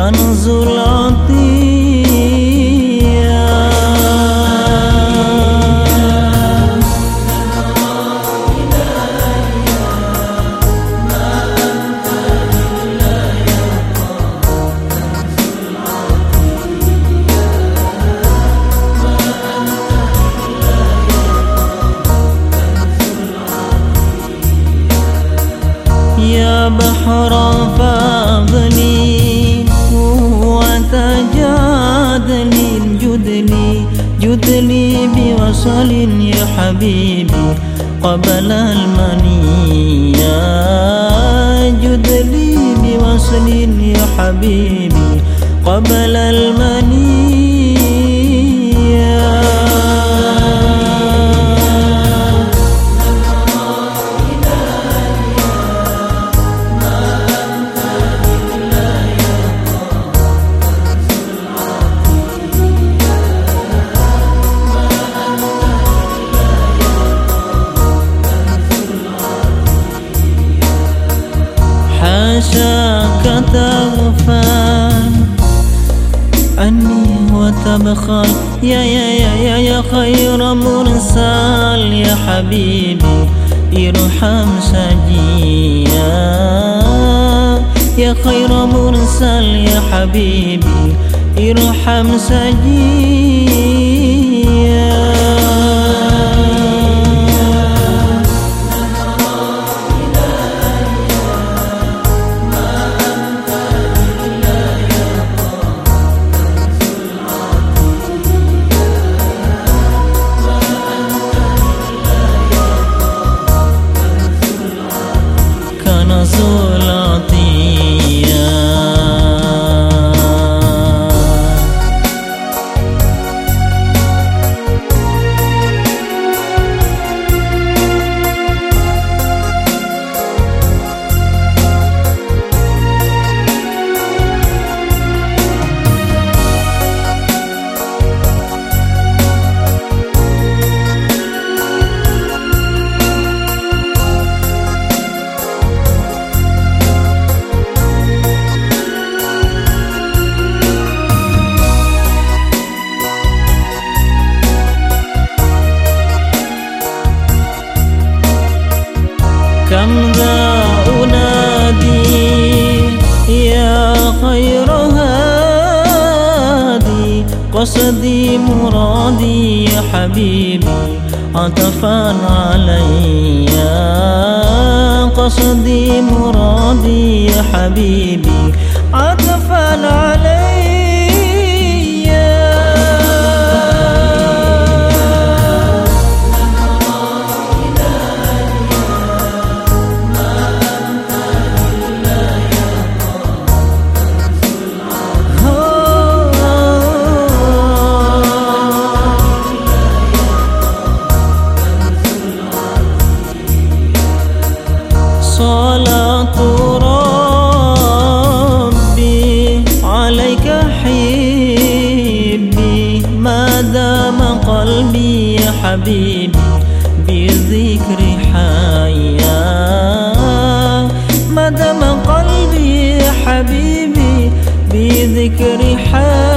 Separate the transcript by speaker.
Speaker 1: كان زولانتي بوصل يا حبيبي قبل المنية. جدلي بوصل يا حبيبي قبل المنية. تغفل عني وتبخل يا يا يا يا يا خير مرسل يا حبيبي ارحم سجيا يا خير مرسل يا حبيبي ارحم سجيا sola. أنادي يا خير هادي قصدي مرادي يا حبيبي عطفا علي. قصدي مرادي يا حبيبي قلبي يا حبيبي بذكر حيا. ما دام قلبي يا حبيبي بذكر حيا.